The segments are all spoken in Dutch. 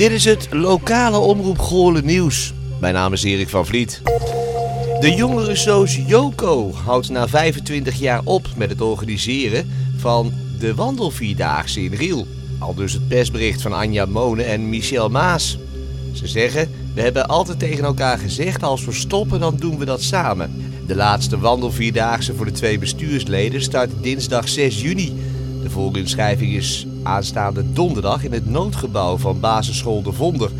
Dit is het lokale Omroep Goorlen nieuws. Mijn naam is Erik van Vliet. De jongerensoos Joko houdt na 25 jaar op met het organiseren van de Wandelvierdaagse in Riel. Al dus het persbericht van Anja Monen en Michel Maas. Ze zeggen, we hebben altijd tegen elkaar gezegd, als we stoppen dan doen we dat samen. De laatste Wandelvierdaagse voor de twee bestuursleden start dinsdag 6 juni. De voorinschrijving is aanstaande donderdag in het noodgebouw van basisschool De Vonder.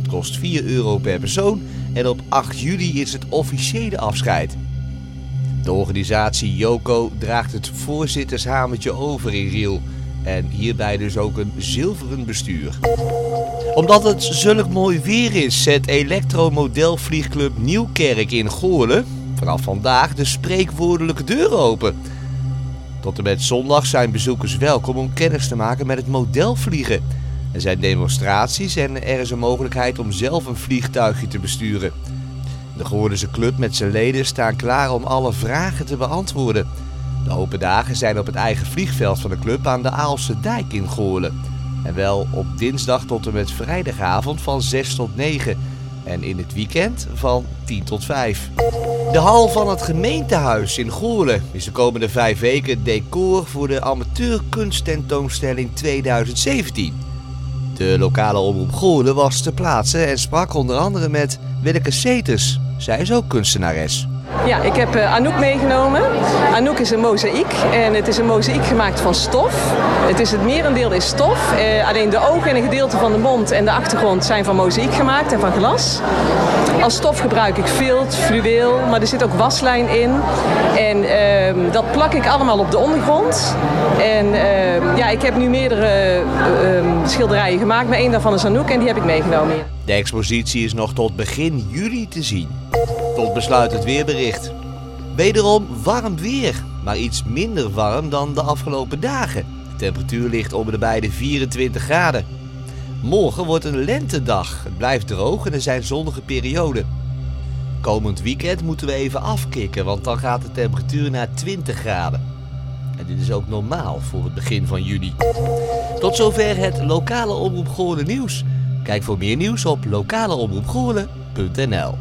Het kost 4 euro per persoon en op 8 juli is het officiële afscheid. De organisatie Joko draagt het voorzittershamertje over in Riel. En hierbij dus ook een zilveren bestuur. Omdat het zulk mooi weer is, zet elektromodelvliegclub Nieuwkerk in Goorlen vanaf vandaag de spreekwoordelijke deuren open. Tot en met zondag zijn bezoekers welkom om kennis te maken met het modelvliegen. Er zijn demonstraties en er is een mogelijkheid om zelf een vliegtuigje te besturen. De Goordense club met zijn leden staan klaar om alle vragen te beantwoorden. De open dagen zijn op het eigen vliegveld van de club aan de Aalse Dijk in Goorlen. En wel op dinsdag tot en met vrijdagavond van 6 tot 9 en in het weekend van 10 tot 5. De hal van het gemeentehuis in Goorlen is de komende vijf weken decor voor de amateurkunsttentoonstelling 2017. De lokale omroep Goorlen was ter plaatse en sprak onder andere met Willeke Seters. Zij is ook kunstenares. Ja, ik heb uh, Anouk meegenomen. Anouk is een mozaïek en het is een mozaïek gemaakt van stof. Het, is het merendeel is stof. Uh, alleen de ogen en een gedeelte van de mond en de achtergrond zijn van mozaïek gemaakt en van glas. Als stof gebruik ik vilt, fluweel, maar er zit ook waslijn in. En uh, dat plak ik allemaal op de ondergrond. En ehm, ik heb nu meerdere ehm, schilderijen gemaakt, maar één daarvan is Anouk en die heb ik meegenomen. De expositie is nog tot begin juli te zien. Tot besluit het weerbericht. Wederom warm weer, maar iets minder warm dan de afgelopen dagen. De temperatuur ligt om de beide 24 graden. Morgen wordt een lentedag. Het blijft droog en er zijn zonnige perioden. Komend weekend moeten we even afkicken, want dan gaat de temperatuur naar 20 graden. En dit is ook normaal voor het begin van juli. Tot zover het lokale Omroep nieuws. Kijk voor meer nieuws op lokaleomroepgoorlen.nl